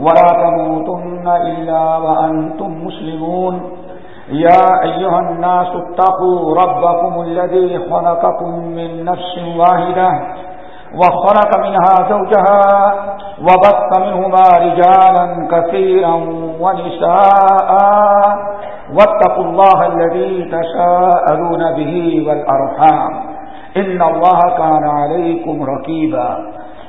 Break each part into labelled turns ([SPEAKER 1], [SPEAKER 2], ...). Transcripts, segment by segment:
[SPEAKER 1] ولا تموتن إلا وأنتم مسلمون. يا أيها الناس اتقوا ربكم الذي خلقكم من نفس واحدة وخلق منها زوجها وبط منهما رجالا كثيرا ونساء. واتقوا الله الذي تساءلون به والأرحام. إن الله كان عليكم ركيبا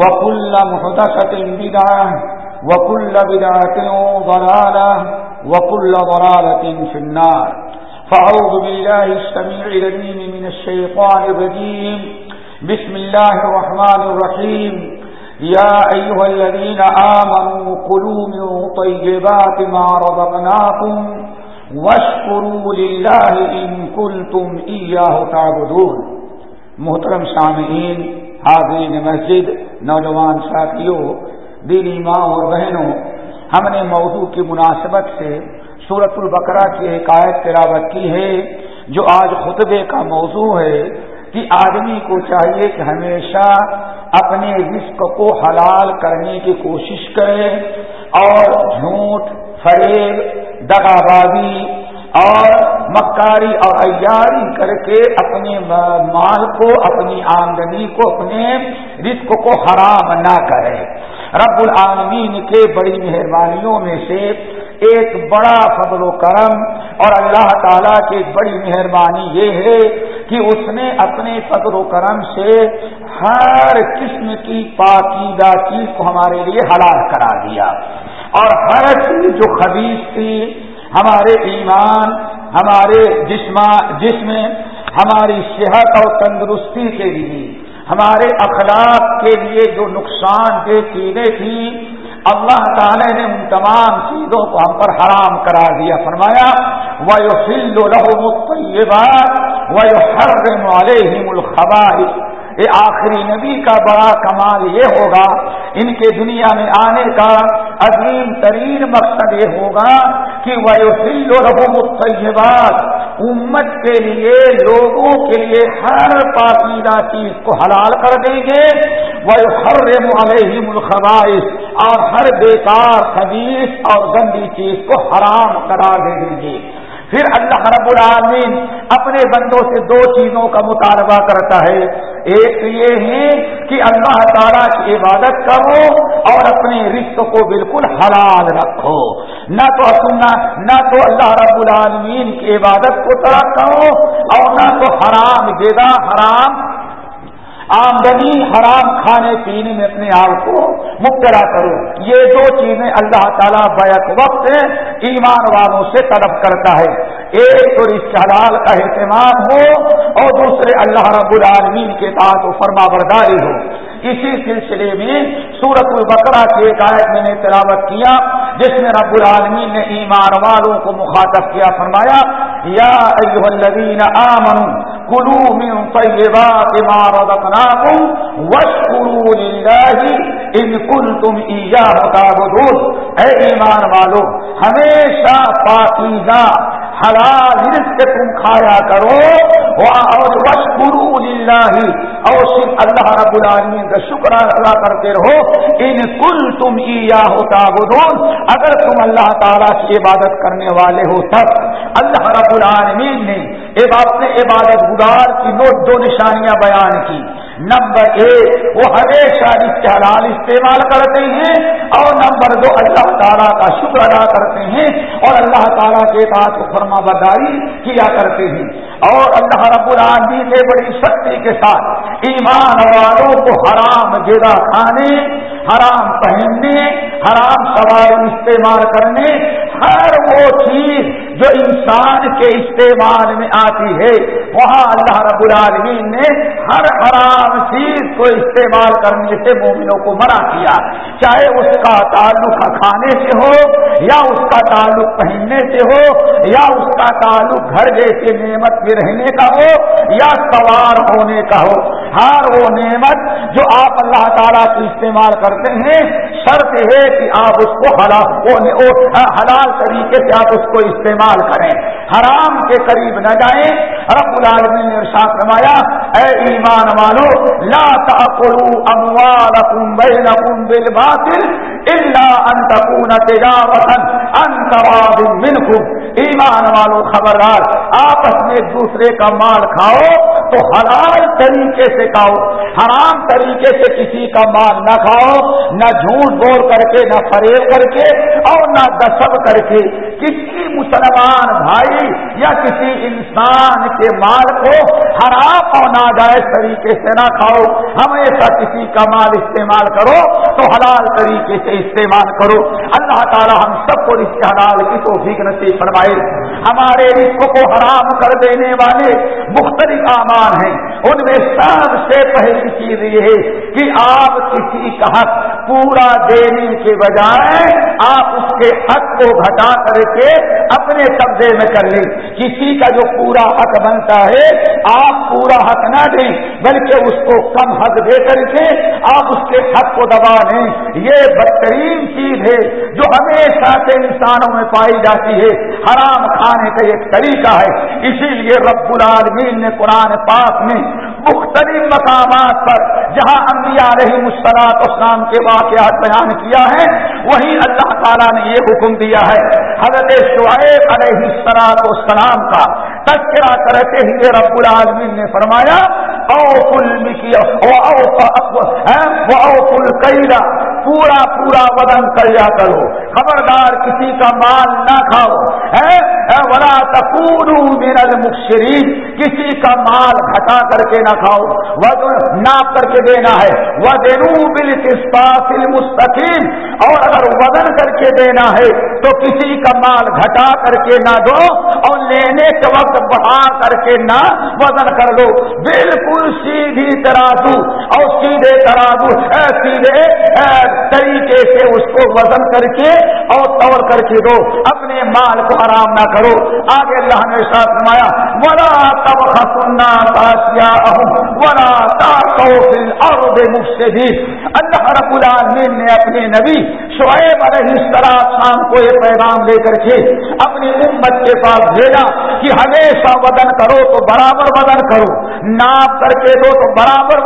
[SPEAKER 1] وكل محدثة بدعة وكل بدعة ضلالة وكل ضلالة في النار فأعوذ بالله السميع لديم من الشيطان الرجيم بسم الله الرحمن الرحيم يا أيها الذين آمنوا قلوا من طيبات ما رضقناكم واشكروا لله إن كنتم إياه تعبدون محترم سامعین، حاضرین مسجد نوجوان ساتھیوں دینی ماں اور بہنوں، ہم نے موضوع کی مناسبت سے سورت البقرہ کی ایک آیت تلاوت کی ہے، جو آج خطبے کا موضوع ہے کہ آدمی کو چاہیے کہ ہمیشہ اپنے رزق کو حلال کرنے کی کوشش کرے اور جھوٹ، فریب دگا بازی اور مکاری اور ایاری کر کے اپنے مال کو، اپنی آمدنی کو، اپنے رزق کو حرام نہ کرے۔ رب العالمین کے بڑی مہربانیوں میں سے ایک بڑا فضل و کرم اور اللہ تعالیٰ کی بڑی مہربانی یہ ہے کہ اس نے اپنے فضل و کرم سے ہر قسم کی پاکیدہ چیز کو ہمارے لیے حلال کرا دیا۔ اور ہر چیز جو خبیص تھی ہمارے ایمان، ہمارے جسم جسم، ہماری صحت اور تندرستی کے لیے، ہمارے اخلاق کے لیے جو نقصان دہ چیزیں تھیں، اللہ تعالی نے ان تمام چیزوں کو ہم پر حرام کرا دیا۔ فرمایا وہ فل رہو یہ بات وہ ہر والے ہی ملک یہ آخری نبی کا بڑا کمال یہ ہوگا، ان کے دنیا میں آنے کا عظیم ترین مقصد یہ ہوگا کہ وہ رحم الطیبات امت کے لیے، لوگوں کے لیے ہر پاکیدہ چیز کو حلال کر دیں گے۔ وہ ہر علیہم الخبائش اور ہر بیکار خبیص اور گندی چیز کو حرام قرار دے دیں گے۔ پھر اللہ رب العالمین اپنے بندوں سے دو چیزوں کا مطالبہ کرتا ہے۔ ایک یہ ہے کہ اللہ تعالیٰ کی عبادت کرو اور اپنے رشت کو بالکل حلال رکھو۔ نہ تو سننا، نہ تو اللہ رب العالمین کی عبادت کو ترک کرو اور نہ تو حرام جگہ حرام آمدنی، حرام کھانے پینے میں اپنے آپ کو مبتلا کرو۔ یہ دو چیزیں اللہ تعالیٰ بیک وقت ایمان والوں سے طلب کرتا ہے۔ ایک تو اس حلال کا اہتمام ہو اور دوسرے اللہ رب العالمین کے ساتھ فرما برداری ہو۔ اسی سلسلے میں سورت البقرہ کی ایک آیت میں نے تلاوت کیا، جس میں رب العالمین نے ایمان والوں کو مخاطب کیا، فرمایا، یا ایوہ الذین آمنوا کلو من طیبات ما رضقناکم وشکروا للہ ان کنتم ایاہ تعبدون۔ اے ایمان والو، ہمیشہ پاکیزہ حلال رزق تم کھایا کرو. اور وشکرو للہ اور صرف اللہ رب العالمین کا شکر ادا کرتے رہو. ان کل تم یا ہوتا اگر تم اللہ تعالیٰ کی عبادت کرنے والے ہو تب اللہ رب العالمین نے اپنے عبادت گزار کی نوٹ دو نشانیاں بیان کی۔ نمبر ایک، وہ ہمیشہ حلال استعمال کرتے ہیں اور نمبر دو، اللہ تعالیٰ کا شکر ادا کرتے ہیں اور اللہ تعالیٰ کے ساتھ فرما برداری کیا کرتے ہیں۔ اور اللہ رب العالمین نے بڑی شکتی کے ساتھ ایمان والوں کو حرام جگہ کھانے حرام پہننے، حرام سواری استعمال کرنے، ہر وہ چیز جو انسان کے استعمال میں آتی ہے، وہاں اللہ رب العالمین نے ہر حرام چیز کو استعمال کرنے سے مومنوں کو منع کیا۔ چاہے اس کا تعلق کھانے سے ہو، یا اس کا تعلق پہننے سے ہو، یا اس کا تعلق گھر جیسے نعمت میں رہنے کا ہو، یا سوار ہونے کا ہو، ہر وہ نعمت جو آپ اللہ تعالیٰ کی استعمال کر کرتے ہیں، شرط ہے کہ آپ اس کو حلال طریقے سے آپ اس کو استعمال کریں۔ حرام کے قریب نہ جائیں۔ رب العالمین نے ارشاد فرمایا، اے ایمان والو، لا تاکلوا اموالکم بینکم بالباطل الا ان تكون تجارتا ان تراض منكم ایمان والو خبردار، آپس میں دوسرے کا مال کھاؤ تو حلال طریقے سے کھاؤ، حرام طریقے سے کسی کا مال نہ کھاؤ، نہ جھوٹ بول کر کے، نہ فریب کر کے اور نہ دسب کر کے۔ کسی مسلمان بھائی یا کسی انسان کے مال کو حرام اور ناجائز طریقے سے نہ کھاؤ، ہمیشہ کسی کا مال استعمال کرو تو حلال طریقے سے استعمال کرو۔ اللہ تعالی ہم سب کو اس کے حلال کی توفیق نصیب فرمائے۔ ہمارے رشق کو حرام کر دینے والے مختلف اعمال ہیں۔ ان میں سب سے پہلی چیز یہ ہے کہ آپ کسی کا حق پورا دینے کے بجائے آپ اس کے حق کو گھٹا کر کے اپنے قبضے میں کر لیں۔ کسی کا جو پورا حق بنتا ہے، آپ پورا حق نہ دیں، بلکہ اس کو کم حق دے کر کے آپ اس کے حق کو دبا لیں۔ یہ بدترین چیز ہے جو ہمیشہ سے انسانوں میں پائی جاتی ہے۔ حرام کھانے کا ایک طریقہ ہے۔ اسی لیے رب العالمین نے قرآن پاک میں مختلف مقامات پر جہاں انبیاء علیہ مسلاط اسلام کے واقعات بیان کیا ہے وہیں اللہ تعالیٰ نے یہ حکم دیا ہے۔ حضرت شعیب علیہ السلاط اسلام کا تذکرہ کرتے ہوئے رب العالمین نے فرمایا او پل کیلا پورا پورا وزن کریا کرو۔ خبردار، کسی کا مال نہ کھاؤ۔ ولا تکور المشرین کسی کا مال گھٹا کر کے نہ کھاؤ۔ وزن ناپ کر کے دینا ہے۔ وہ دینو بل مستقیم اور اگر وزن کر کے دینا ہے، تو کسی کا مال گھٹا کر کے نہ دو۔ اور لینے کے وقت بڑھا کر کے نہ وزن کر دو بالکل سیدھی ترازو، اور سیدھے ترازو سیدھے طریقے سے اس کو وزن کر کے اور توڑ کر کے دو، اپنے مال کو آرام نہ کرو۔ آگے اللہ نے ساتھ نمایا ولا تب خسنا تاشیا ولا اور مجھ مفسدین۔ بھی اللہ رب العالمین نے اپنے نبی شعیب علیہ السلام شام کو یہ پیغام لے کر کے اپنی امت کے پاس بھیجا کہ ہمیشہ وزن کرو تو برابر وزن کرو۔ ناپ کر کے دو تو برابر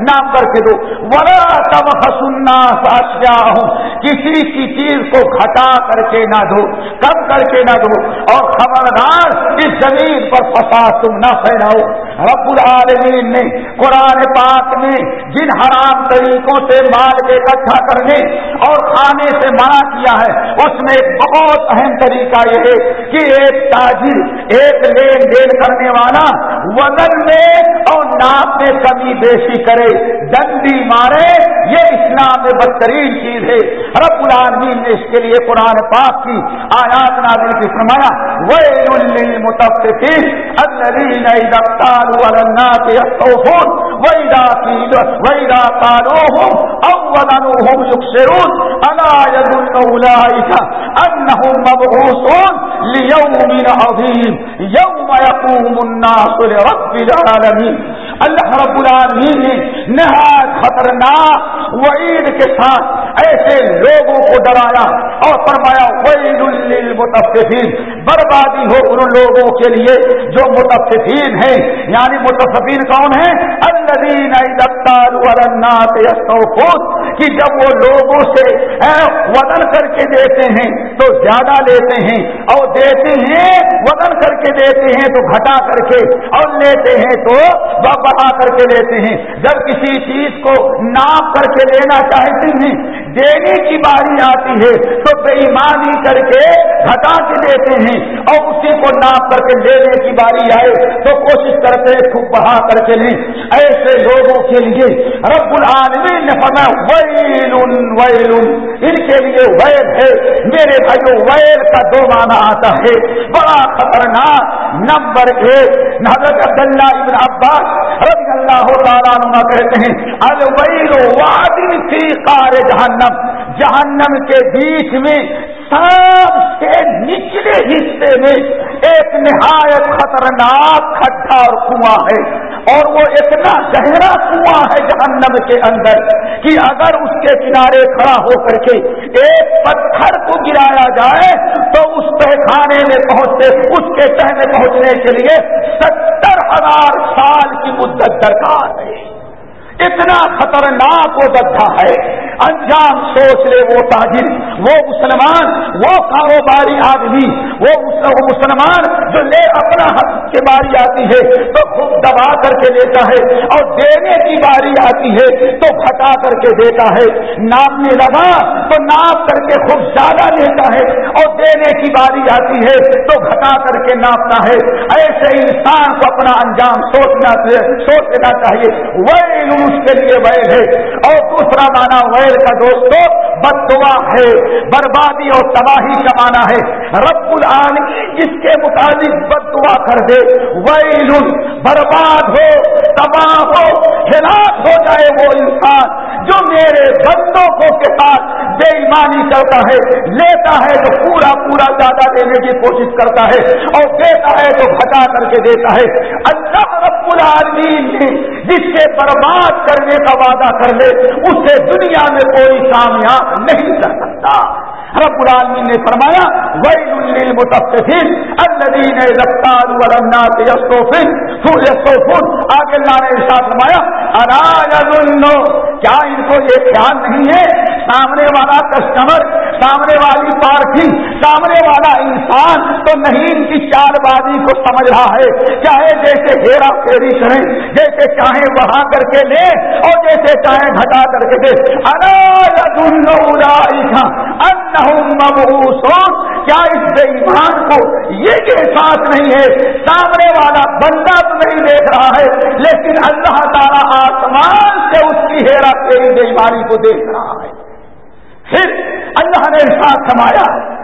[SPEAKER 1] ناپ کر کے دو۔ ولا تب خسنا ساتیا ہوں کسی کی چیز کو گھٹا کر کے نہ دو، کم کر کے نہ دو۔ اور خبردار، اس زمین پر فساد تم نہ پھیلاؤ۔ رب العالمین نے، قرآن پاک میں جن حرام طریقوں سے مال کے اکٹھا کرنے اور کھانے سے منع کیا ہے، اس میں ایک بہت اہم طریقہ یہ ہے کہ ایک تاجر، ایک لین دین کرنے والا، وزن میں اور ناپ میں کمی بیشی کرے ڈنڈی مارے، یہ اسلام میں بدترین چیز ہے۔ رب العالمین نے اس کے لیے قرآن پاک کی آیات نازل کی، فرمایا ویل للمطففین الذین اذا على الناس يستوفون واذا قيل واذا قالوهم او وزنوهم يكسرون الا اولئك انهم مبعوثون ليوم عظيم، يوم يقوم الناس لرب العالمین اللہ رب العالمین نے نہایت خطرناک وعید کے ساتھ ایسے لوگوں کو ڈرایا اور فرمایا وعید للمتففین بربادی ہو ان لوگوں کے لیے جو متففین ہیں. یعنی متففین کون ہیں؟ الذین الناس یستوفون کہ جب وہ لوگوں سے وزن کر کے دیتے ہیں تو زیادہ لیتے ہیں، اور دیتے ہیں وزن کر کے دیتے ہیں تو گھٹا کر کے، اور لیتے ہیں تو بڑھا کر کے لیتے ہیں۔ جب کسی چیز کو ناپ کر کے لینا چاہتے ہیں، دینے کی باری آتی ہے، تو بے ایمانی کر کے گھٹا کے دیتے ہیں، اور اسی کو ناپ کر کے لینے کی باری آئے، تو کوشش کرتے ہیں خوب بڑھا کر کے لیں۔ ایسے لوگوں کے لیے رب العالمین نے فرمایا ویل ویل ان کے لیے ویل ہے۔ میرے بھائیوں ویل کا دو معنی آتا ہے۔ بڑا خطرناک۔ نمبر ایک، حضرت عبداللہ ابن عباس رضی اللہ تعالیٰ عنہ کہتے ہیں، الویل وادن فی قار جہنم۔ جہنم کے بیچ میں سب سے نچلے حصے میں ایک نہایت خطرناک کھڈا اور کنواں ہے۔ اور وہ اتنا گہرا کنواں ہے جہنم کے اندر کہ اگر اس کے کنارے کھڑا ہو کر کے ایک پتھر کو گرایا جائے تو اس پہخانے میں پہنچتے، اس کے تہ میں پہنچنے کے لیے ستر ہزار سال کی مدت درکار ہے۔ اتنا خطرناک وہ گڈھا ہے۔ انجام سوچ لے وہ تاجر، وہ مسلمان، وہ کاروباری آدمی، وہ مسلمان جو لے اپنا حق کی باری آتی ہے تو خوب دبا کر کے دیتا ہے اور دینے کی باری آتی ہے تو گھٹا کر کے دیتا ہے۔ ناپنے لگا تو ناپ کر کے خوب زیادہ لیتا ہے اور دینے کی باری آتی ہے تو گھٹا کر کے ناپتا ہے۔ ایسے انسان کو اپنا انجام سوچنا سوچ لینا چاہیے۔ وہ اس کے لیے ویل ہے اور دوسرا مانا ویل کا دوستو بد دعا ہے۔ بربادی اور تباہی کا مانا ہے۔ رب العالمین اس کے مطابق بد دعا کر دے۔ ویل، برباد ہو، تباہ ہو، ہلاک ہو جائے وہ انسان جو میرے بندوں کو کے ساتھ بے ایمانی کرتا ہے، لیتا ہے تو پورا پورا زیادہ دینے کی کوشش کرتا ہے اور دیتا ہے تو گھٹا کر کے دیتا ہے۔ اللہ رب العالمین نے جس کے برباد کرنے کا وعدہ کر لے، اسے دنیا میں کوئی کامیاب نہیں کر سکتا۔ رب العالمین نے فرمایا، ویل للمتصفین الذين يقتالوا والناس يصطفون يصطفون آگے اللہ نے ارشاد فرمایا الا يظن کیا ان کو یہ خیال نہیں ہے؟ سامنے والا کسٹمر، سامنے والی پارٹی، سامنے والا انسان تو نہیں ان کی چار بازی کو سمجھ رہا ہے۔ چاہے جیسے ہیرا پھیری کریں، جیسے چاہے بڑھا کر کے لے اور جیسے چاہے گھٹا کر کے دے کیا اس بے ایمان کو یہ احساس نہیں ہے؟ سامنے والا بندہ تو نہیں دیکھ رہا ہے، لیکن اللہ تعالیٰ آسمان سے اس کی ہیرا پھیری بے کو دیکھ رہا ہے۔ پھر اللہ نے ساتھ سمایا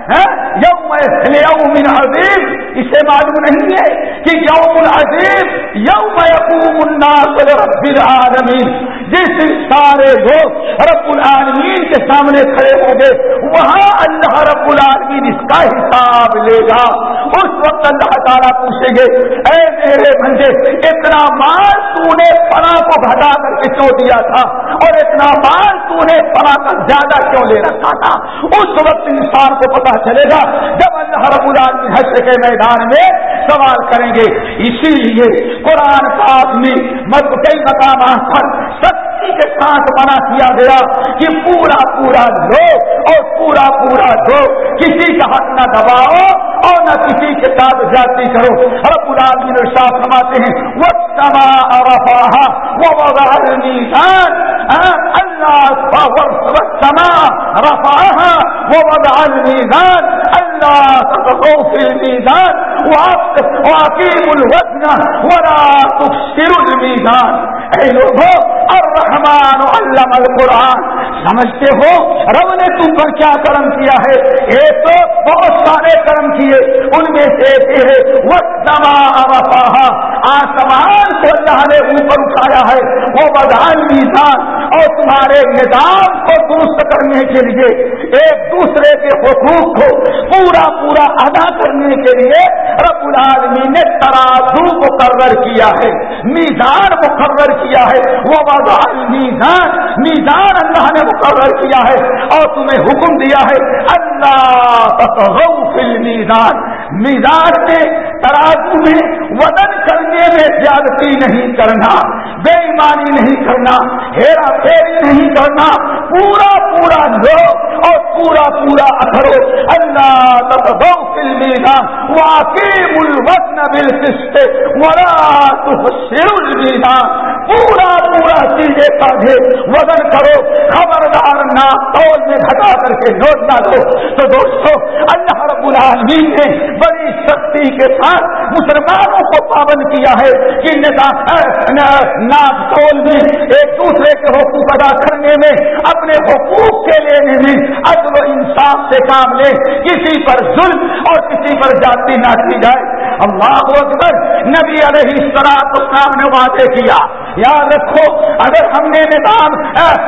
[SPEAKER 1] یوم یوم عظیم۔ اسے معلوم نہیں ہے کہ یوم العظیم یوم یقوم الناس رب العالمین۔ جس سارے لوگ رب العالمین کے سامنے کھڑے ہوں گے، وہاں اللہ رب العالمین اس کا حساب لے گا۔ اس وقت اللہ تعالیٰ پوچھیں گے، اے میرے بندے، اتنا مال تو نے پنا کو گھٹا کر کے کیوں دیا تھا؟ اور اتنا مال تو نے پنا کا زیادہ کیوں لے رکھا تھا؟ اس وقت انسان کو پتا چلے گا، جب اللہ رب العالمین حشر کے میدان میں سوال کریں گے، اسی لیے قرآن پاک میں کئی مقامات پر سختی کے ساتھ منع کیا گیا کہ پورا پورا لو اور پورا پورا دو کسی کا حق نہ دباؤ اور نہ کسی کے ساتھ جاتی کرو۔ رب العالمین ارشاد فرماتے ہیں وہ سما رفاہا وہ وضع المیزان اللہ سما رفاہا وہ وضع المیزان اللہ تقو فی المیزان واقیم الوزن ولا تفسر المیزان اے لوگوں اور الرحمن علم القرآن سمجھتے ہو، رب نے تم پر کیا کرم کیا ہے؟ ایک تو بہت سارے کرم کیے۔ ان میں سے ایک ہے وہ آسمان کو اللہ نے اوپر اٹھایا ہے۔ وہ بدان میزان۔ اور تمہارے نظام کو درست کرنے کے لیے، ایک دوسرے کے حقوق کو پورا پورا ادا کرنے کے لیے رب العالمین نے ترازو مقرر کیا ہے۔ میزان مقرر کیا ہے۔ وہ بدان میزان۔ میزان اللہ نے مقرر کیا ہے اور تمہیں حکم دیا ہے اللہ میزان میزان میں ترازو میں وزن کرنے میں زیادتی نہیں کرنا بے ایمانی نہیں کرنا، ہیرا پھیری نہیں کرنا، پورا پورا لو اور پورا پورا اثرو اللہ المیزان واقیم الوزن بالقسط ولا تحسر المیزان۔ پورا پورا چیزیں کاغے وزن کرو، خبردار نہ تول میں گھٹا کر کے نوٹ نہ دو۔ تو دوستو، اللہ رب العالمین نے بڑی سختی کے ساتھ مسلمانوں کو پابند کیا ہے کہ ناپ تول میں ایک دوسرے کے حقوق ادا کرنے میں، اپنے حقوق کے لینے میں عدل و انصاف سے کام لے، کسی پر ظلم اور کسی پر جاتی نہ کی جائے۔ اللہ اکبر، نبی علیہ السلام نے وعدے کیا۔ یاد رکھو، اگر ہم نے نظام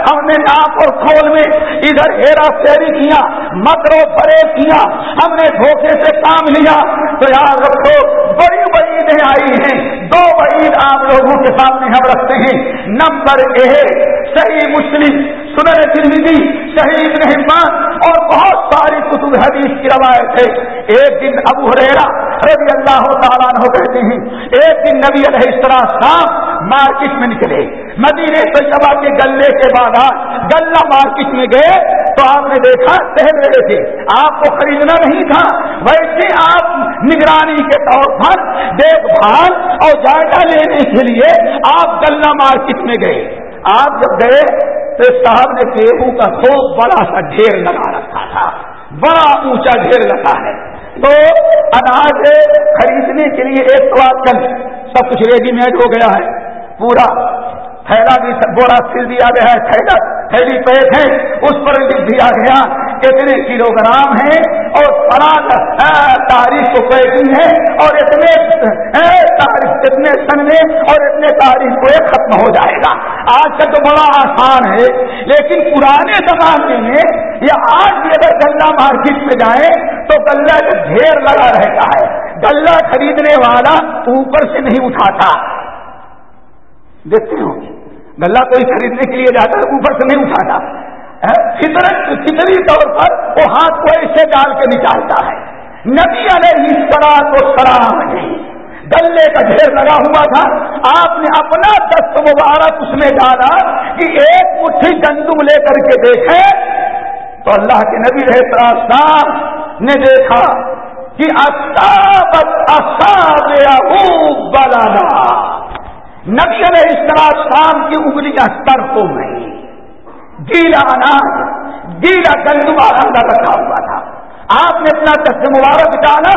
[SPEAKER 1] ہم نے ناپ اور کھول میں ادھر ہیرا پھیری کیا مکرو پرے کیا، ہم نے دھوکے سے کام لیا، تو یاد رکھو، بڑی بڑی عیدیں آئی ہیں۔ دو عید آپ لوگوں کے سامنے ہم رکھتے ہیں۔ نمبر ایک، صحیح مسلم سنر ترمیدی شہید رحمان اور بہت ساری کتب حدیث کی روایت ہے۔ ایک دن ابو ریرا رضی اللہ تعالیٰ عنہ کہتے ہیں، ایک دن نبی علیہ السلام مارکیٹ میں نکلے مدینے طیبہ کے گلے کے بعد گلا مارکیٹ میں گئے تو آپ نے دیکھا، ٹہل رہے تھے۔ آپ کو خریدنا نہیں تھا۔ ویسے آپ نگرانی کے طور پر دیکھ بھال اور جائزہ لینے کے لیے آپ گلا مارکیٹ میں گئے۔ آپ جب گئے تو صاحب نے گیہوں کا خوب بڑا سا ڈھیر لگا رکھا تھا۔ بڑا اونچا ڈھیر لگا ہے۔ تو اناج خریدنے کے لیے ایک تو آج کل سب کچھ ریڈی میڈ ہو گیا ہے۔ پورا تھیلا بھی بوڑا سل دیا گیا ہے تھیلا تھیلی پیک ہے، اس پر لکھ دیا گیا۔ کتنے کلو گرام ہے اور فراغ تاریخ کو پیکنگ ہے اور اتنے تاریخ، اتنے سن میں اور اتنے تاریخ کو ختم ہو جائے گا۔ آج کل تو بڑا آسان ہے، لیکن پرانے زمانے میں یا آج بھی اگر گلا مارکیٹ میں جائیں تو گلا کا ڈھیر لگا رہتا ہے گلا خریدنے والا اوپر سے نہیں اٹھاتا۔ دیکھتے ہو گلا کوئی خریدنے کے لیے جاتا ہے، اوپر سے نہیں اٹھاتا۔ فطرت، فطری طور پر وہ ہاتھ کو ایسے ڈال کے نکالتا ہے۔ نبی علیہ السلام کو سلام نہیں گلے کا ڈھیر لگا ہوا تھا۔ آپ نے اپنا دست مبارک اس میں ڈالا کہ ایک مٹھی گندم لے کر کے دیکھے تو اللہ کے نبی رہے نے دیکھا کہ بلانا نبی علیہ السلام کی انگلیاں سر ہو گئی۔ گیلا اناج گیلا گندم اندر رکھا ہوا تھا۔ آپ نے اپنا دست مبارک ڈالا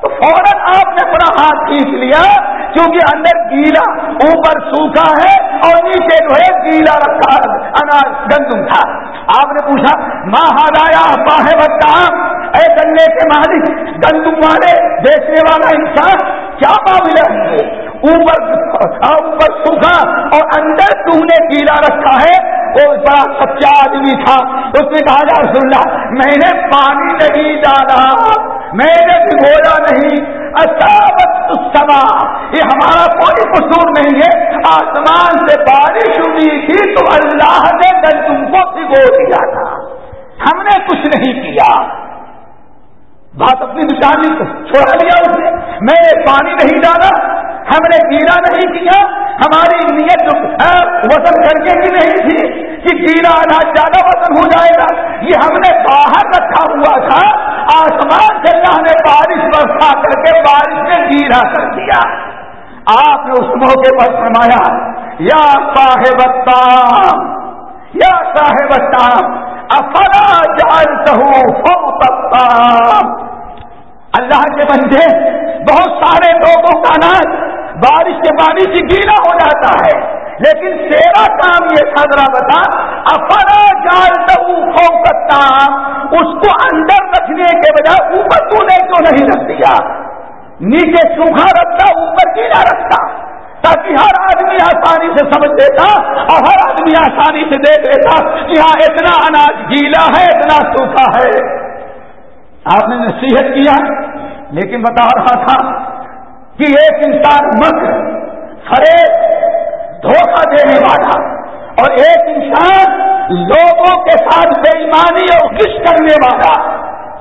[SPEAKER 1] تو فوراً آپ نے اپنا ہاتھ کھینچ لیا کیونکہ اندر گیلا اوپر سوکھا ہے اور نیچے جو ہے گیلا رکھا اناج گندم تھا۔ آپ نے پوچھا، ماں ہارایا باہے بتا اے گلے کے مالک گندم والے بیچنے والا انسان، کیا معاملہ ہے اوپر اوپر سوکھا اور اندر تم نے گیلا رکھا ہے، وہ بڑا سچا آدمی تھا۔ اس نے کہا جا رسول اللہ، میں نے پانی نہیں ڈالا، میں نے بھگویا نہیں۔ سما یہ ہمارا کوئی قصور نہیں ہے۔ آسمان سے بارش ہوئی تھی تو اللہ نے تم کو بھگو دیا تھا۔ ہم نے کچھ نہیں کیا۔ بات اپنی نشانی چھوڑا لیا اس نے۔ میں پانی نہیں ڈالا۔ ہم نے گیلا نہیں کیا، ہماری نیت وزن کرنے کی نہیں تھی کہ گیلا اناج زیادہ وزن ہو جائے گا، یہ ہم نے باہر رکھا ہوا تھا۔ آسمان سے اللہ نے بارش برسا کر کے بارش میں گیلا کر دیا۔ آپ نے اس موقع پر فرمایا، یا صاحب یا صاحب افرا جانتا ہوں اللہ کے بندے، بہت سارے لوگوں کا اناج بارش کے پانی سے گیلا ہو جاتا ہے۔ لیکن تیرا کام یہ تھا ذرا بتا افرا جال سکتا اس کو اندر رکھنے کے بجائے اوپر تو نے کیوں نہیں رکھ دیا؟ نیچے سوکھا رکھتا، اوپر گیلا رکھتا، تاکہ ہر آدمی آسانی سے سمجھ دیتا اور ہر آدمی آسانی سے دیکھ لیتا کہ ہاں اتنا اناج گیلا ہے، اتنا سوکھا ہے۔ آپ نے نصیحت کیا، لیکن بتا رہا تھا کہ ایک انسان مکر فریب دھوکہ دینے والا، اور ایک انسان لوگوں کے ساتھ بے ایمانی اور کش کرنے والا۔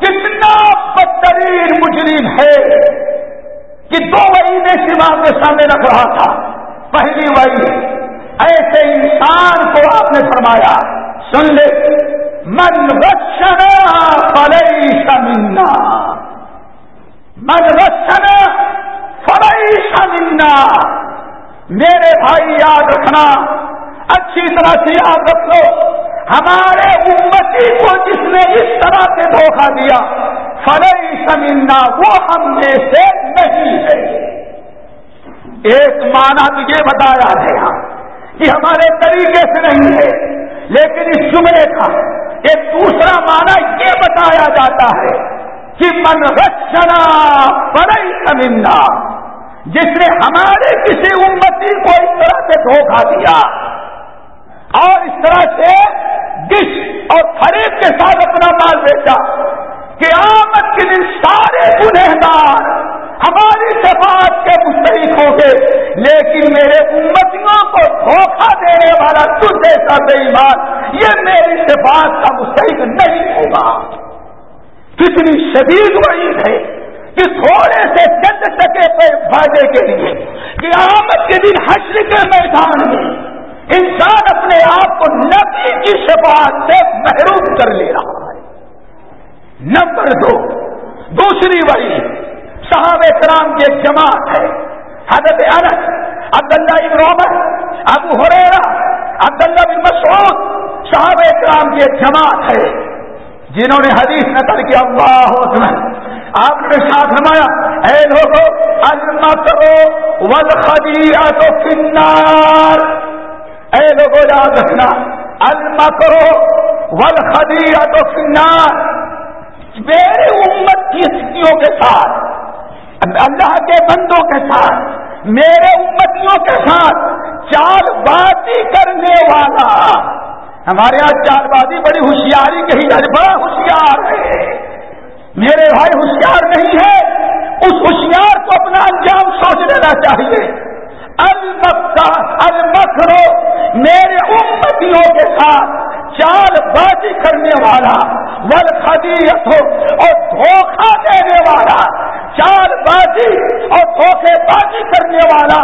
[SPEAKER 1] کتنا بدترین مجرم ہے کہ دو وہی سیماب کے سامنے رکھ رہا تھا۔ پہلی وہی ایسے انسان کو آپ نے فرمایا، سن لے، من رشن سمنا من رچنا سمنا میرے بھائی یاد رکھنا، اچھی طرح سے یاد رکھ لو، ہمارے امتی کو جس نے اس طرح سے دھوکہ دیا فلئی سمنا وہ ہم میں سے نہیں ہے۔ ایک معنی تو یہ بتایا گیا کہ ہمارے طریقے سے نہیں ہے، لیکن اس جملے کا ایک دوسرا معنی یہ بتایا جاتا ہے کہ من رچنا بڑی سمندہ جس نے ہمارے کسی امتی کو اس طرح سے دھوکہ دیا اور اس طرح سے ڈش اور خرید کے ساتھ اپنا مال بیچا کہ آمد کے دن سارے گنہدار ہماری صفات کے مستحق ہوں گے۔ لیکن میرے امتیوں کو دھوکہ دینے والا تجھ ایسا بے ایمان یہ میری صفات کا مستحق نہیں ہوگا۔ کتنی شدید وعید ہے۔ کہ تھوڑے سے چند سکے پہ فائدے کے لیے کہ آمد کے دن حشر کے میدان میں انسان اپنے آپ کو نبی کی شفاعت سے محروم کر لے رہا ہے۔ نمبر دو، دوسری وہی صحاب کرام کی ایک جماعت ہے۔ حضرت انس، عبداللہ ابن عمر، ابو حریرہ عبداللہ بن مسعود صحاب کرام کی ایک جماعت ہے۔ جنہوں نے حدیث نقل کیا اللہ اکبر۔ آپ نے ساتھ نمایا اے لوگو المکرو والخدیعہ تو فنار اے لوگو، یاد رکھنا المکرو والخدیعہ تو فنار میرے امت کی استھیوں کے ساتھ، اللہ کے بندوں کے ساتھ، میرے امتیوں کے ساتھ چال بازی کرنے والا ہمارے یہاں چال بازی بڑی ہوشیاری کہی جائے بڑا ہوشیار ہے۔ میرے بھائی ہوشیار نہیں ہے۔ اس ہوشیار کو اپنا انجام سوچ لینا چاہیے۔ المکرو میرے امتیوں کے ساتھ چال بازی کرنے والا ول خدیت ہو اور دھوکہ دینے والا، چال بازی اور دھوکے بازی کرنے والا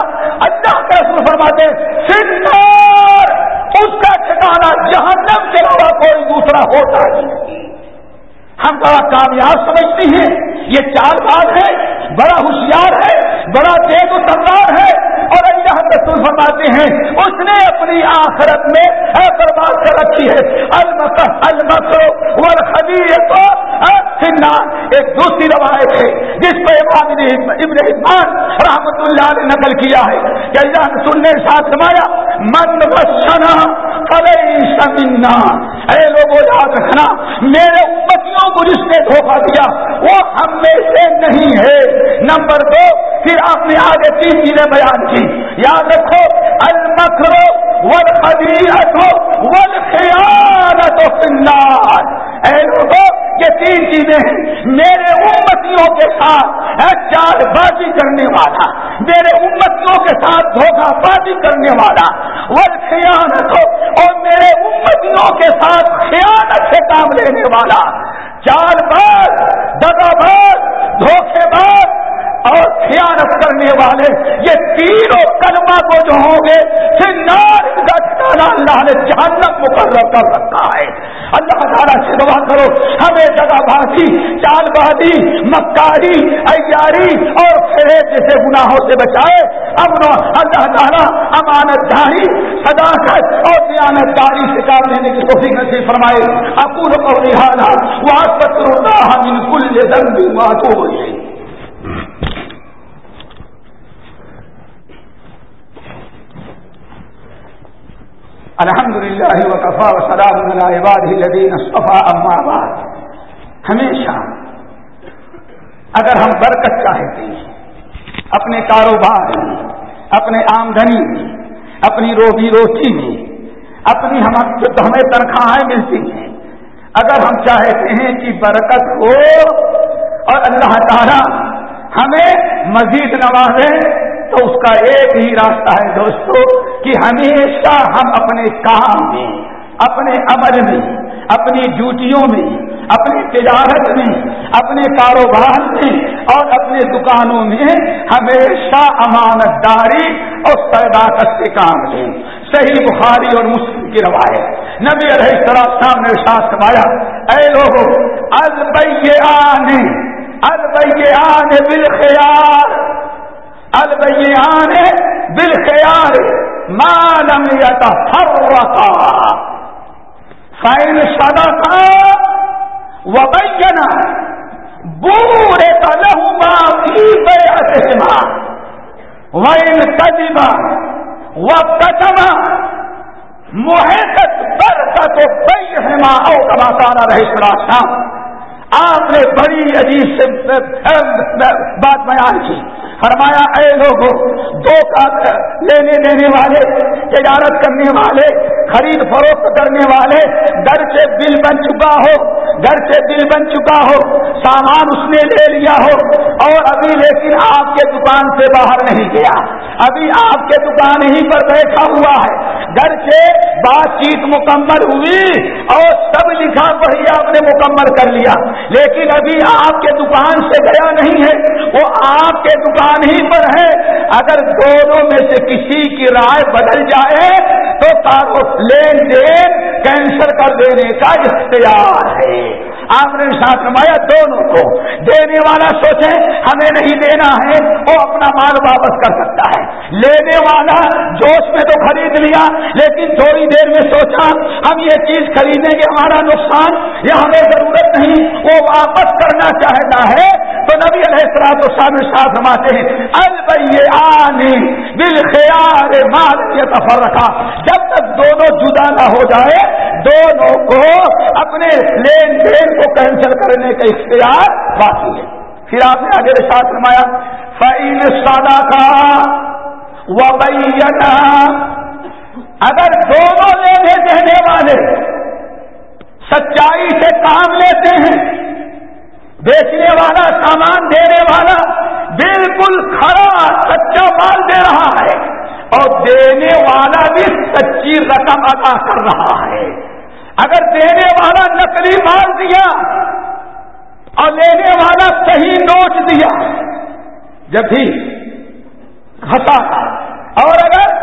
[SPEAKER 1] اللہ کا رسول فرماتے سندر اس کا ٹھکانا جہنم کے علاوہ کوئی دوسرا ہوتا نہیں۔ ہم بڑا کامیاب سمجھتے ہیں۔ یہ چال باز ہے۔ بڑا ہوشیار ہے، بڑا تیز و تردار ہے۔ اور اللہ رسول فرماتے ہیں، اس نے اپنی آخرت میں برباد کر رکھی ہے۔ ایک دوسری روایت ہے، جس پہ امام ابن عثمان رحمت اللہ نے نقل کیا ہے کہ اللہ رسول نے ساتھ نمایا من بسنا کلئی سمنا اے لوگوں یاد رکھنا، میرے امتیوں کو جس نے دھوکہ دیا، وہ ہم میں سے نہیں ہے۔ نمبر دو، پھر آپ نے آگے تین چیزیں بیان کی۔ یاد رکھو المکرو ول خدیت ول خیالت اے لوگوں یہ تین چیزیں ہیں۔ میرے امتیوں کے ساتھ چار بازی کرنے والا۔ میرے امتیوں کے ساتھ دھوکہ بازی کرنے والا۔ ول خیانت اور میرے امتیوں کے ساتھ خیانت سے کام لینے والا۔ چار باز، دگا باز، دھوکے باز اور خیانت کرنے والے۔ یہ تینوں کلمہ کو جو ہوں گے اللہ نے جہنم مقرر کر رکھا ہے۔ اللہ تعالیٰ سے دعا کرو، ہمیں جگہ بازی چال بازی مکاری ایاری اور جیسے گناہوں سے بچائے۔ امن اللہ تعالیٰ امانت داری، صداقت اور دیانت داری سے کام لینے کی کوشش نصیب فرمائے۔ اکور اور رحانہ وہ بالکل دن بھی بات ہو الحمد للہ وقفا وسلام الدین صفا بعد۔ ہمیشہ اگر ہم برکت چاہتے ہیں، اپنے کاروبار میں، اپنے آمدنی میں، اپنی روزی روٹی میں، اپنی ہم ہمیں تنخواہیں ملتی ہیں، اگر ہم چاہتے ہیں کہ برکت ہو اور اللہ تعالی ہمیں مزید نوازیں تو اس کا ایک ہی راستہ ہے دوستو کہ ہمیشہ ہم اپنے کام میں، اپنے عمل میں، اپنی ڈیوٹیوں میں، اپنی تجارت میں، اپنے کاروبار میں اور اپنے دکانوں میں ہمیشہ امانت داری اور صداقت سے کام لیں صحیح بخاری اور مسلم کی روایت۔ نبی علیہ السلام نے ساتھ سمایا اے لوگوں البیان البیان بالخیار البیان بالخیار ما لم يتفرقا فإن صدقا وبينا بورك لهما في بيعتهما. وإن كذبا وابتسما محقت برکت بیہما او کما کانا رہے شام آپ نے بڑی عجیب سے بات بیان کی۔ فرمایا، اے لوگ دو کا لینے دینے والے، تجارت کرنے والے، خرید فروخت کرنے والے، گھر سے بل بن چکا ہو، گھر سے بل بن چکا ہو، سامان اس نے لے لیا ہو، اور ابھی لیکن آپ کے دکان سے باہر نہیں گیا۔ ابھی آپ کے دکان ہی پر بیٹھا ہوا ہے۔ گھر سے بات چیت مکمل ہوئی اور سب لکھا پڑھی آپ نے مکمل کر لیا۔ لیکن ابھی آپ کے دکان سے گیا نہیں ہے، وہ آپ کے دکان ہی پر ہے۔ اگر دونوں میں سے کسی کی رائے بدل جائے تو لین دین کینسل کر دینے کا اختیار ہے۔ آپ نے ساتھ نمایا دونوں کو دینے والا سوچے ہمیں نہیں دینا ہے، وہ اپنا مال واپس کر سکتا ہے۔ لینے والا جوش میں تو خرید لیا، لیکن تھوڑی دیر میں سوچا، ہم یہ چیز خریدیں گے، ہمارا نقصان یا ہمیں ضرورت نہیں، وہ واپس کرنا چاہتا ہے۔ تو نبی علیہ السلام سامنے ساتھ نماتے ہیں البئی آنی بل خیال مال یہ سفر رکھا جب تک دونوں جدا نہ ہو جائے، دونوں کو اپنے لین دین کو کینسل کرنے کا اختیار باقی ہے۔ پھر آپ نے آگے ساتھ فرمایا فعین سادہ کا وبینا اگر دونوں لینے دینے والے سچائی سے کام لیتے ہیں بیچنے والا، سامان دینے والا بالکل کھڑا سچا مال دے رہا ہے۔ اور دینے والا بھی سچی رقم ادا کر رہا ہے۔ اگر دینے والا نقلی مال دیا اور لینے والا صحیح نوٹ دیا، جب بھی گھسا اور اگر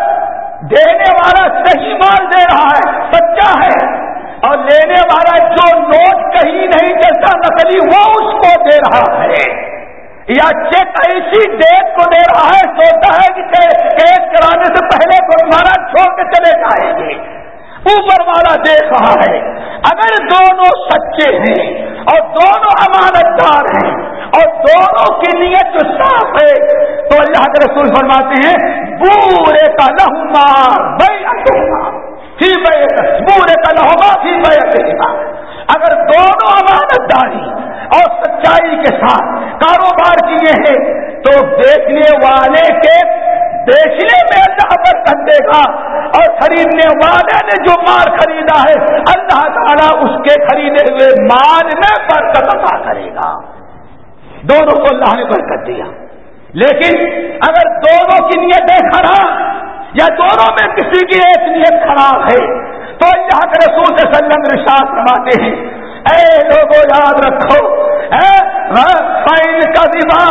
[SPEAKER 1] دینے والا صحیح مال دے رہا ہے، سچا ہے اور لینے والا جو نوٹ کہیں نہیں چلتا نقلی وہ اس کو دے رہا ہے۔ یا چیک ایسی ڈیٹ کو دے رہا ہے، سوچتا ہے کہ کیس کرانے سے پہلے کو تمہارا چھوڑ کے چلے جائیں گے اوپر والا دیکھ رہا ہے۔ اگر دونوں سچے ہیں اور دونوں امانت دار ہیں اور دونوں کی نیت صاف ہے، تو اللہ کے رسول فرماتے ہیں، بورے کا لہما بھائی بورے کا لہما فی بھائی اگر دونوں امانت داری اور سچائی کے ساتھ کاروبار کیے ہیں، تو دیکھنے والے کے بیچنے میں اللہ برکت دے گا۔ اور خریدنے والے نے جو مال خریدا ہے، اللہ تعالیٰ اس کے خریدے ہوئے مال میں برکت عطا کرے گا۔ دونوں کو اللہ نے برکت دیا۔ لیکن اگر دونوں کی نیتیں خراب یا دونوں میں کسی کی ایک نیت خراب ہے، تو اللہ کے رسول سے سلم رشاط کرواتے ہیں، اے لوگوں یاد رکھو کا دیوا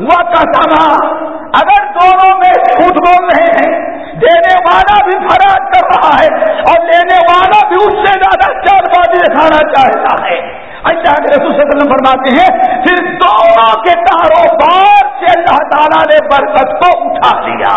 [SPEAKER 1] وہ کا اگر دونوں میں جھوٹ بول رہے ہیں دینے والا بھی فراڈ کر رہا ہے اور لینے والا بھی اس سے زیادہ چار بازی دکھانا چاہتا ہے۔ اللہ کے رسول صلی اللہ علیہ وسلم فرماتے ہیں، پھر دونوں کے کاروبار سے اللہ تعالیٰ نے برکت کو اٹھا لیا۔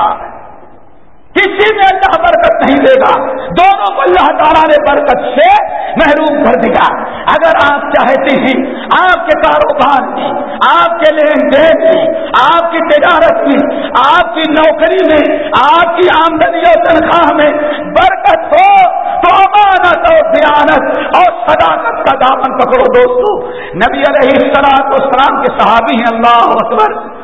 [SPEAKER 1] کسی میں اللہ برکت نہیں دے گا۔ دونوں کو اللہ تعالیٰ نے برکت سے محروم کر دیا۔ اگر آپ چاہتے ہیں، آپ کے کاروبار میں آپ کے لین دین میں آپ کی تجارت میں آپ کی نوکری میں، آپ کی آمدنی اور تنخواہ میں برکت ہو، تو امانت اور دیانت اور صداقت کا دامن پکڑو۔ دوستو، نبی علیہ السلام اسلام کے صحابی ہیں، اللہ اکبر۔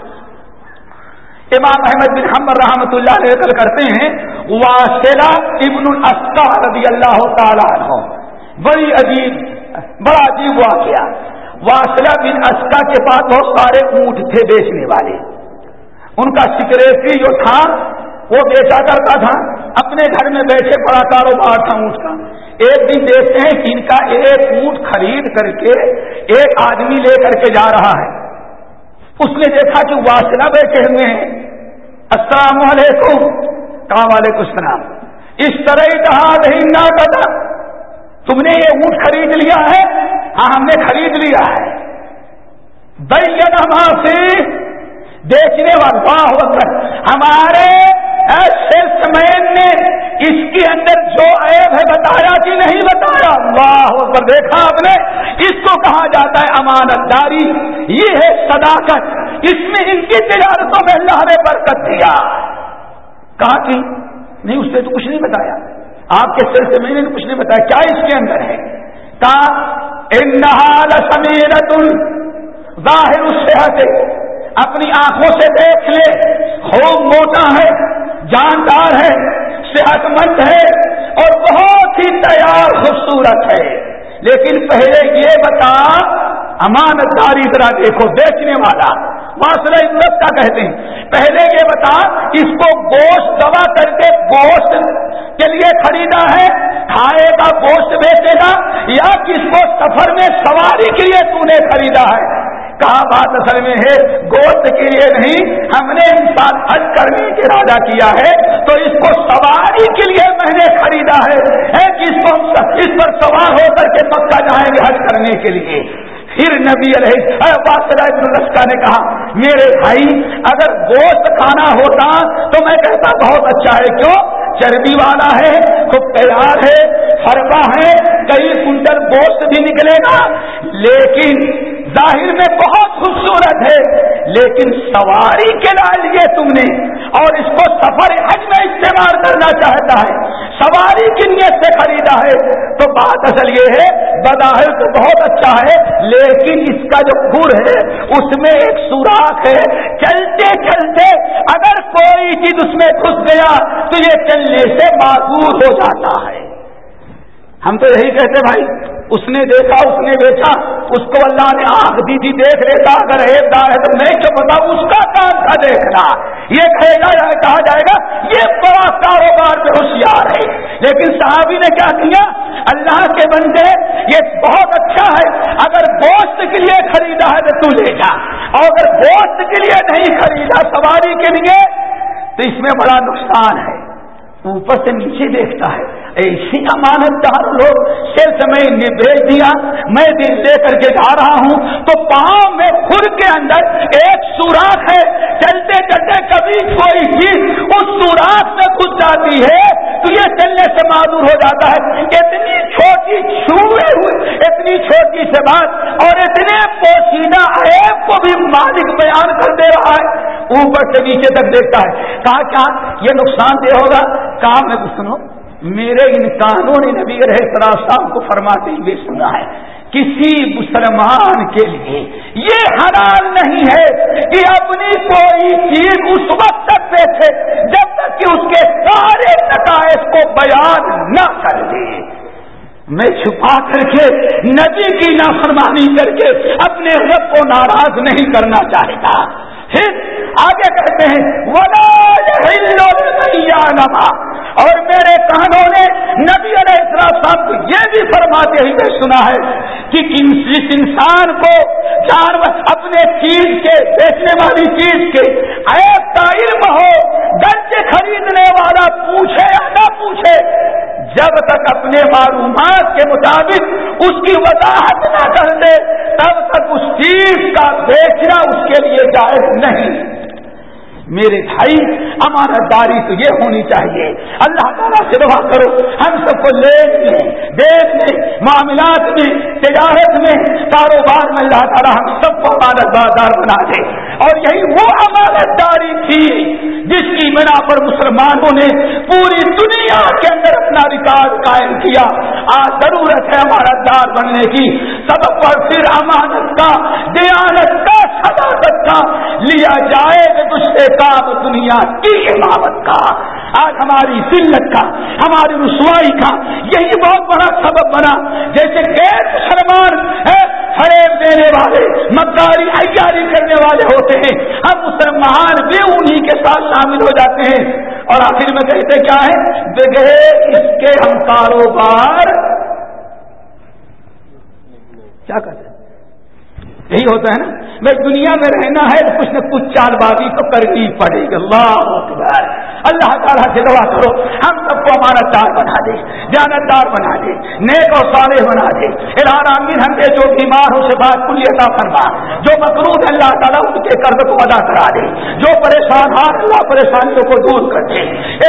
[SPEAKER 1] امام احمد بن حمد رحمت اللہ علیہ کرتے ہیں واسلہ ابن الاسقا رضی اللہ تعالیٰ عنہ۔ بڑی عجیب، بڑا عجیب واقعہ۔ واسلہ بن اسکا کے پاس بہت سارے اونٹ تھے بیچنے والے۔ ان کا سیکریٹری جو تھا، وہ بیچا کرتا تھا۔ اپنے گھر میں بیٹھے بڑا کاروبار تھا اونٹ کا۔ ایک دن دیکھتے ہیں کہ ان کا ایک اونٹ خرید کر کے ایک آدمی لے کر کے جا رہا ہے۔ اس نے دیکھا کہ واسلہ بیٹھے ہوئے ہیں۔ السلام علیکم۔ کہاں وعلیکم السلام۔ اس طرح کہا، نہیں، نہ تم نے یہ اونٹ خرید لیا ہے؟ ہاں ہم نے خرید لیا ہے۔ بینا سے دیکھنے والا ہمارے سیلس مین نے اس کے اندر جو عیب ہے بتایا کہ نہیں بتایا؟ اللہ پر دیکھا آپ نے؟ اس کو کہا جاتا ہے امانت داری یہ ہے صداقت۔ اس میں ان کی تجارتوں میں اللہ نے برکت دیا۔ کہا کہ نہیں، اس نے تو کچھ نہیں بتایا۔ آپ کے سیلس مین نے کچھ نہیں بتایا۔ کیا اس کے اندر ہے؟ کہا سمیرت ظاہر صحت اپنی آنکھوں سے دیکھ لے۔ خوب موٹا ہے۔ جاندار ہے صحت مند ہے اور بہت ہی تیار، خوبصورت ہے۔ لیکن پہلے یہ بتا، امانت داری ذرا دیکھو، بیچنے والا۔ واصل عزت کا کہتے ہیں۔ پہلے یہ بتا، اس کو گوشت دوا کر کے گوشت کے لیے خریدا ہے، کھائے گا، گوشت بیچے گا، یا کس کو سفر میں سواری کے لیے تو نے خریدا ہے۔ کہا بات اصل میں ہے، گوشت کے لیے نہیں، ہم نے انسان حج کرنے کے ارادہ کیا ہے، تو اس کو سواری کے لیے میں نے خریدا ہے۔ کہ اس کو اس پر سوار ہو کر کے پکا جائیں گے حج کرنے کے لیے۔ پھر نبی علیہ رسکا نے کہا، میرے بھائی، اگر گوشت کھانا ہوتا تو میں کہتا بہت اچھا ہے۔ کیوں؟ چربی والا ہے، خوب تیار ہے فربا ہے، کئی کنٹل گوشت بھی نکلے گا۔ لیکن ظاہر میں بہت خوبصورت ہے، لیکن سواری کے لیے تم نے اور اس کو سفر حج میں استعمال کرنا چاہتا ہے۔ سواری کی نیت سے خریدا ہے۔ تو بات اصل یہ ہے بظاہر تو بہت اچھا ہے، لیکن اس کا جو خور ہے، اس میں ایک سوراخ ہے۔ چلتے چلتے اگر کوئی چیز اس میں گھس گیا، تو یہ چلنے سے معذور ہو جاتا ہے۔ ہم تو یہی کہتے بھائی اس نے دیکھا، اس نے بیچا اس کو اللہ نے آنکھ دی تھی، دیکھ لیتا اگر ایک دار ہے تو میں کیا بتا اس کا کام تھا دیکھنا۔ یہ کہے گا کہا جائے گا، یہ بڑا کاروبار میں ہوشیار ہے۔ لیکن صحابی نے کیا کیا؟ اللہ کے بندے، یہ بہت اچھا ہے، اگر گوشت کے لیے خریدا ہے تو تو لے جا۔ اور اگر گوشت کے لیے نہیں خریدا، سواری کے لیے، تو اس میں بڑا نقصان ہے۔ اوپر سے نیچے دیکھتا ہے۔ ایسی امانت دار لوگ صرف میں نے بھیج دیا، میں دل لے کر کے جا رہا ہوں، تو پاؤں میں خود کے اندر ایک سوراخ ہے، چلتے چلتے کبھی کوئی چیز اس سوراخ میں گھس جاتی ہے، تو یہ چلنے سے معذور ہو جاتا ہے۔ اتنی چھوٹی چھوئے ہوئے، اتنی چھوٹی سے بات، اور اتنے پوشیدہ ایپ کو بھی مالک بیان کر دے رہا ہے۔ اوپر سے نیچے تک دیکھتا ہے۔ کہا، کیا یہ نقصان دہ ہوگا؟ کہا، میں سنو۔ میرے انسانوں نے نبی رہے صاحب کو فرماتے ہوئے سنا ہے، کسی مسلمان کے لیے یہ حلال نہیں ہے کہ اپنی کوئی چیز اس وقت تک بیچے جب تک کہ اس کے سارے نتائج کو بیان نہ کر دے۔ میں چھپا کر کے نبی کی نافرمانی کر کے اپنے رب کو ناراض نہیں کرنا چاہتا۔ پھر آگے کہتے ہیں نما اور میرے کانوں نے نبی علیہ السلام صاحب کو یہ بھی فرماتے ہی میں سنا ہے کہ اس انسان کو جانور اپنے چیز کے، بیچنے والی چیز کے ایپ کا علم ہو گنج خریدنے والا پوچھے یا نہ پوچھے، جب تک اپنے معلومات کے مطابق اس کی وضاحت نہ کر دے، تب تک اس چیز کا بیچنا اس کے لیے جائز نہیں۔ میرے بھائی امانت داری تو یہ ہونی چاہیے۔ اللہ تعالیٰ سے دعا کرو، ہم سب کو لین میں دیش میں، معاملات میں، تجارت میں، کاروبار میں اللہ تعالیٰ ہم سب کو امانت دار بنا دے۔ اور یہی وہ امانت داری تھی جس کی بنا پر مسلمانوں نے پوری دنیا کے اندر اپنا ریکارڈ قائم کیا۔ آج ضرورت ہے ہمارا دار بننے کی۔ سب پر پھر امانت کا، دیانت کا صداقت کا لیا جائے کہ کام دنیا کی امامت کا، آج ہماری ذلت کا، ہماری رسوائی کا، یہی بہت بڑا سبب بنا۔ جیسے غیر مسلمان فریب دینے والے مکاری عیاری کرنے والے ہوتے ہیں۔ ہم مسلمان بھی انہی کے ساتھ شامل ہو جاتے ہیں۔ اور آخر میں کہتے کیا ہے؟ بغیر اس کے ہم کاروبار۔ کیا کہتے ہیں؟ یہی ہوتا ہے نا؟ میں دنیا میں رہنا ہے تو کچھ نہ کچھ چال بازی تو کرنی پڑے گی۔ اللہ اکبر۔ اللہ تعالیٰ سے دعا کرو۔ ہم سب کو ہمارا دار بنا دے جانت دار بنا دے، نیک اور صالح بنا دے۔ اران عامر ہم جو بیمار ہو سے بات عطا فرما۔ جو مقروض اللہ تعالیٰ ان کے قرض کو ادا کرا دے۔ جو پریشان ہار، اللہ پریشانیوں کو دور کر دے۔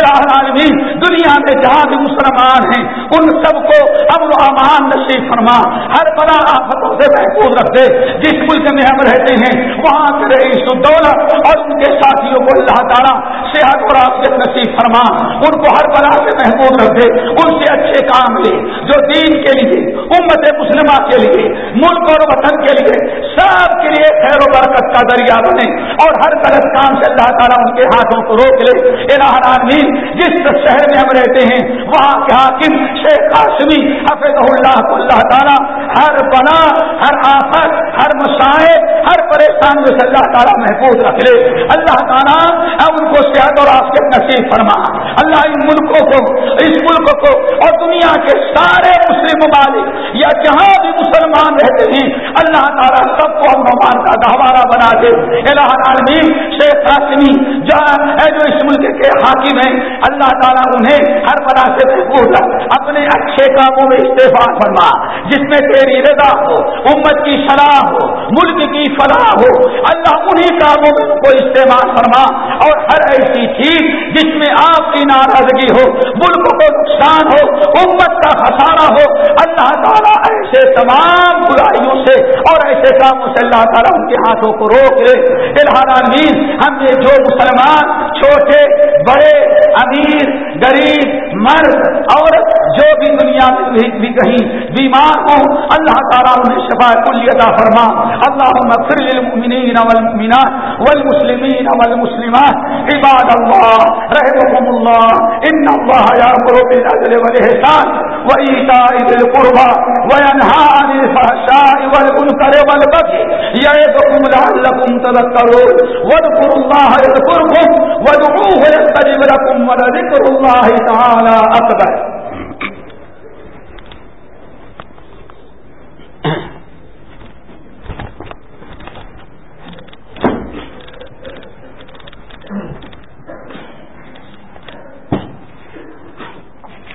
[SPEAKER 1] عالمین دنیا میں جہاں بھی مسلمان ہیں، ان سب کو امن و امان نصیب فرما۔ ہر بڑا آفتوں سے محفوظ رکھ دے۔ جس ملک میں ہم رہتے ہیں، وہاں کے رئیس الدولت اور ان کے ساتھیوں کو اللہ تعالیٰ صحت اور آفیت نصیب فرما، ان کو ہر بڑا سے محفوظ رکھ دے ان سے اچھے کام لے، جو دین کے لیے، امت مسلمہ کے لیے، ملک اور وطن کے لیے سب کے لیے خیر و برکت کا ذریعہ بنے اور ہر غلط کام سے اللہ تعالیٰ ان کے ہاتھوں کو روک لے۔ العالمین، جس شہر میں ہم رہتے ہیں، وہاں کے حاکم شیخ قاسمی حفظ اللہ کو اللہ تعالیٰ ہر بنا، ہر آفت، ہر مسائل ہر پریشانی سے اللہ تعالیٰ محفوظ رکھ لے، اللہ تعالیٰ ان کو صحت اور آفت نصیب فرما۔ اللہ ان ملکوں کو، اس ملک کو اور دنیا کے سارے مسلم ممالک یا جہاں بھی مسلمان رہتے ہیں، اللہ تعالیٰ سب کو نعمان کا گہوارہ بنا دے۔ الہ العالمین، شیخ قاسمی جہاں جو اس ملک کے حاکم ہیں، اللہ تعالیٰ انہیں ہر طرح سے محفوظ اپنے اچھے کاموں میں استعفال فرما۔ جس میں تیری رضا ہو، امت کی صلاح ہو ملک کی فلاح ہو۔ اللہ انہیں کاموں کو استعمال فرما اور ہر ایسی چیز جس میں آپ کی ناراضگی ہو، ملک کو نقصان ہو، امت کا خسارہ ہو، اللہ تعالیٰ ایسے تمام برائیوں سے اور ایسے کاموں سے اللہ تعالیٰ ان کے ہاتھوں کو روک لے الحرامین ہم نے جو مسلمان چھوٹے بڑے امیر، غریب، مرد اور جو بھی دنیا میں بھی کہیں بیمار ہوں، اللہ تعالیٰ انہیں شفا کلیتا فرما۔ اللہ مغفر للمؤمنین والمؤمنات والمسلمین والمسلمات. عباد اللہ رحمهم اللہ، ان اللہ یامر بالعدل والاحسان وإيتاء ذي القربى وينهى عن الفحشاء والمنكر والبغي يعظكم لعلكم تذكرون واذكروا الله يذكركم وادعوه يستجب تجب لكم ولذكر الله تعالى أكبر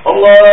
[SPEAKER 2] الله